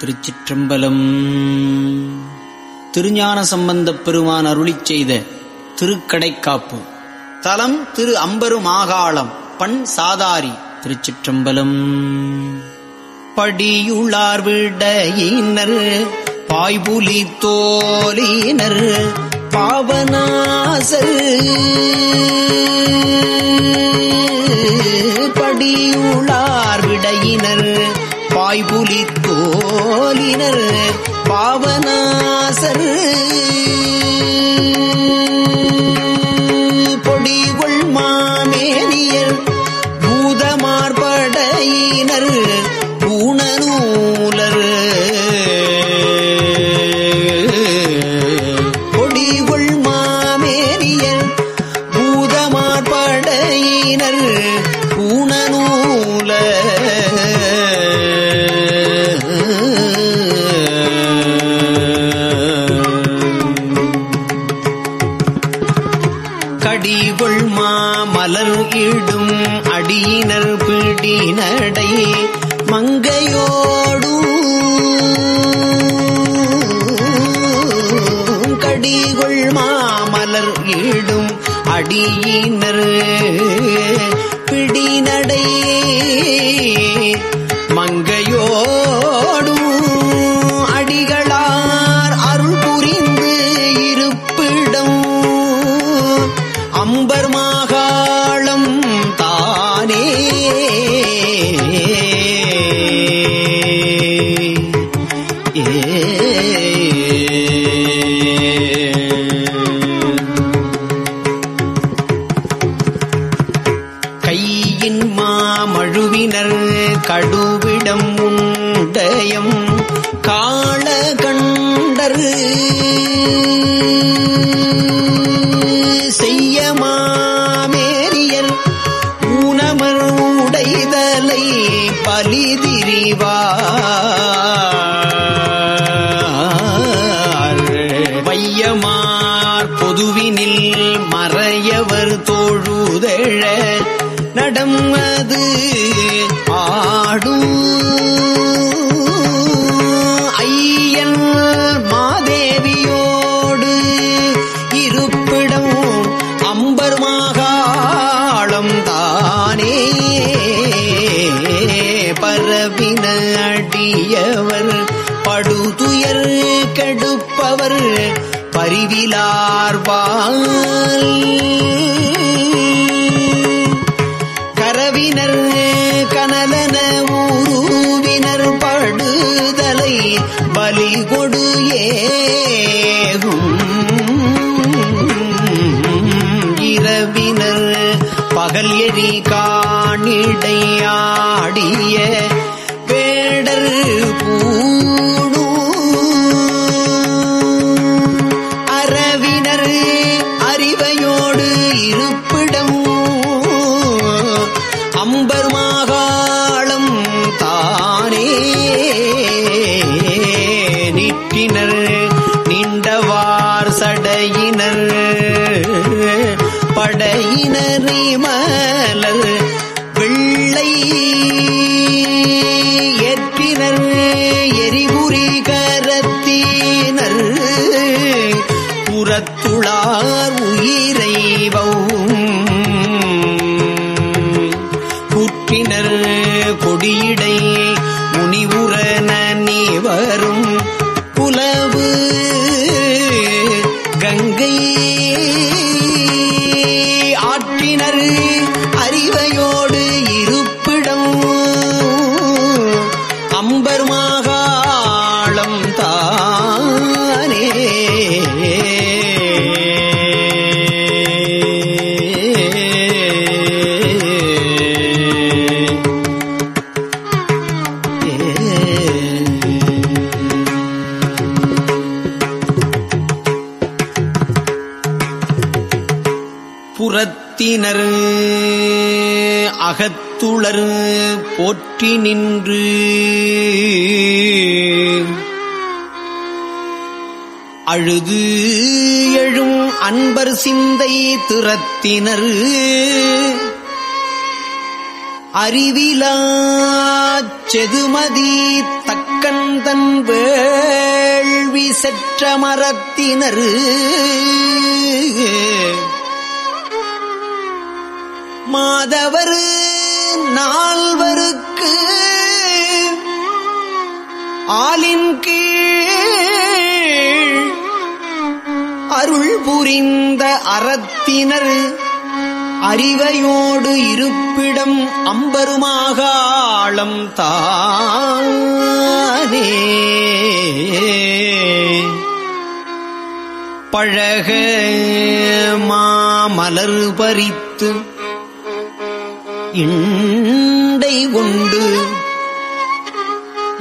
திருச்சிற்றம்பலம். திருஞான சம்பந்தப் பெருமான் அருளிச் செய்த திருக்கடைக்காப்பு. தலம் திரு அம்பருமாகாளம் பண் சாதாரி திருச்சிற்றம்பலம். படியுளார் விடையினர் பாய்புலி தோலினர் பாவனாசர். போலினர். அடிகொள் மாமலர் இடும் அடியினர் பிடினடை மங்கையோடு கடிகொள் மாமலர் இடும் அடியினர் பிடிநடை மங்கையோடும் அடிகளார் பலிதிரிவார் வையமார் பொதுவினில் மறையவர் தோழுதழ பரிவிலார்வால் கங்கை போற்றி நின்று. அழுது எழும் அன்பர் சிந்தை திறத்தினர் அறிவிலா செதுமதி தக்கந்தன் வேள்வி செற்ற மரத்தினர். மாதவர் நால்வருக்கு ஆலின் கீழ் அருள் புரிந்த அறத்தினர் அறிவையோடு இருப்பிடம் அம்பருமாகாளம் தானே. பழக மாமலர் பறித்து இண்டை கொண்டு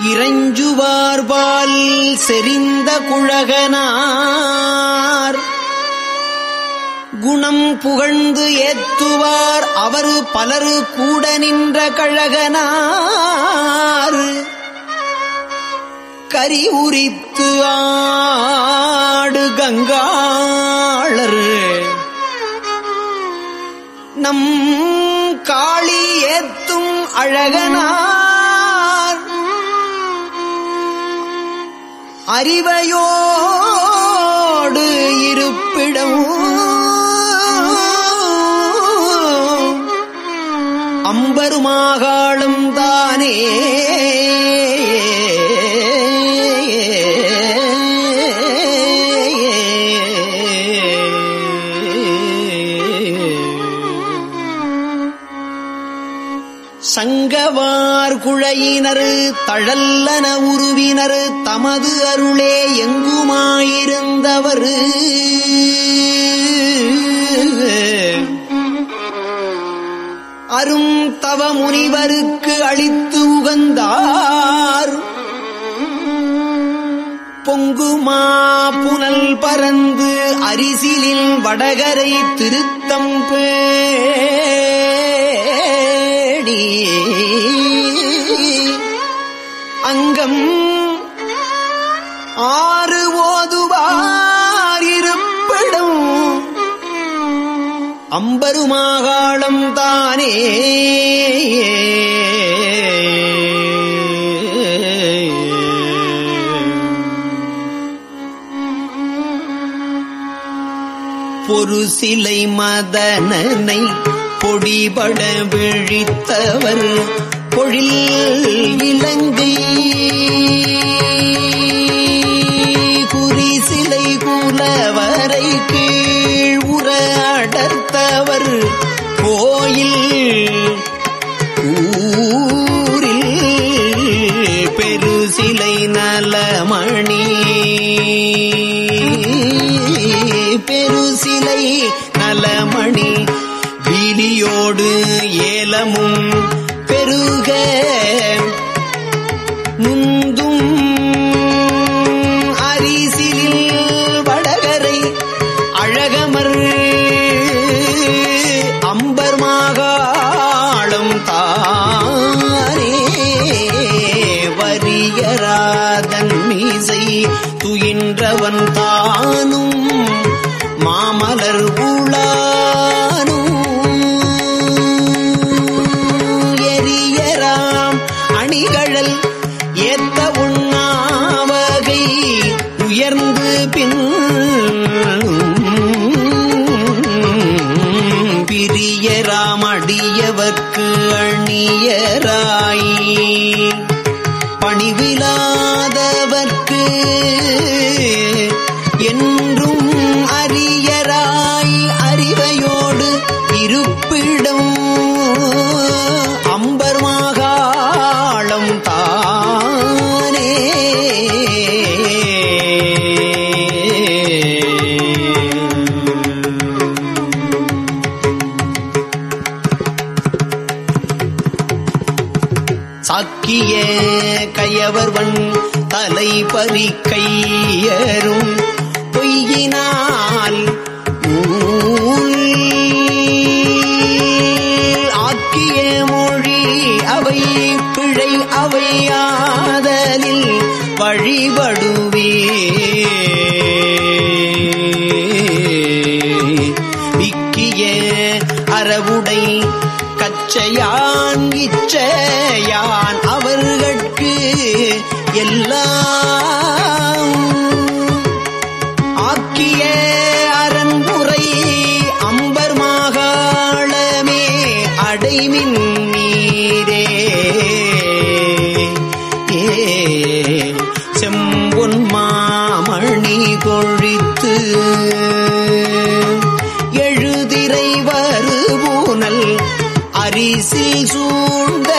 இறைஞ்சுவார்பால் செறிந்த குழகனார். குணம் புகழ்ந்து ஏத்துவார் அவர் பலரு கூட நின்ற கழகனார். கரி உரித்து ஆடு கங்காளர். நம் காளி ஏத்தும் அழகனார். அறிவையோ சங்கவார் குழையினர் தழல்லன உருவினர் தமது அருளே எங்குமாயிருந்தவர்? அரும் தவ முனிவருக்கு அளித்து உகந்தார். பொங்குமா புனல் பறந்து அரிசிலில் வடகரை திருத்தம் அம்பருமாகாளம் தானே. பொரு சிலை மதனனை பொடிபட விழித்தவர் பொழில் இலங்கை குறி சிலை குலவரை அவர் கோயில் ஊரில் பெருசிலை நலமணி. பெருசிலை நலமணி வீலியோடு ஏலமும் பெருக. முன் துயின்றவன் மாமலர் உளானும் எரியராம் அணிகழல் ஏத்த உண்ணாவகை உயர்ந்து பின் பிரியராமடியவர்க்கு அணியராய் அணியரா சாக்கிய தலை பறி கையரும் பொய்யினால் ஆக்கிய மொழி அவை பிழை அவையாதலில் வழிபடுவே பரிசில் சூழ்ந்த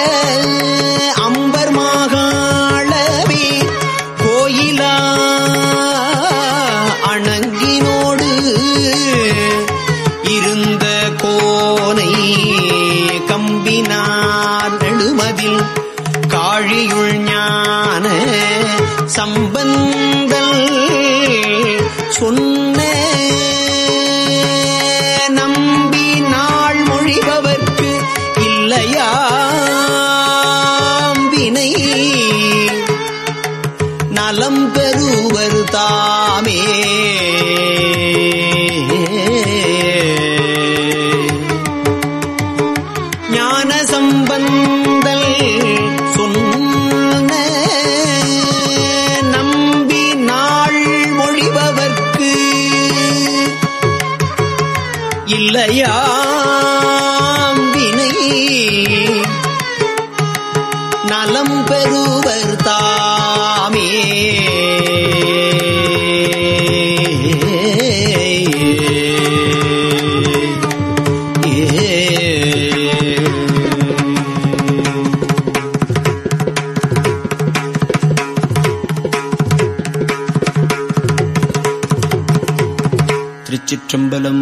ஞான சம்பந்தல் சொன்ன நம்பி நாள் மொழிபவர்க்கு இல்லையாம் வினை. நலம் பெறுவர் தாமே. ശമ്പലം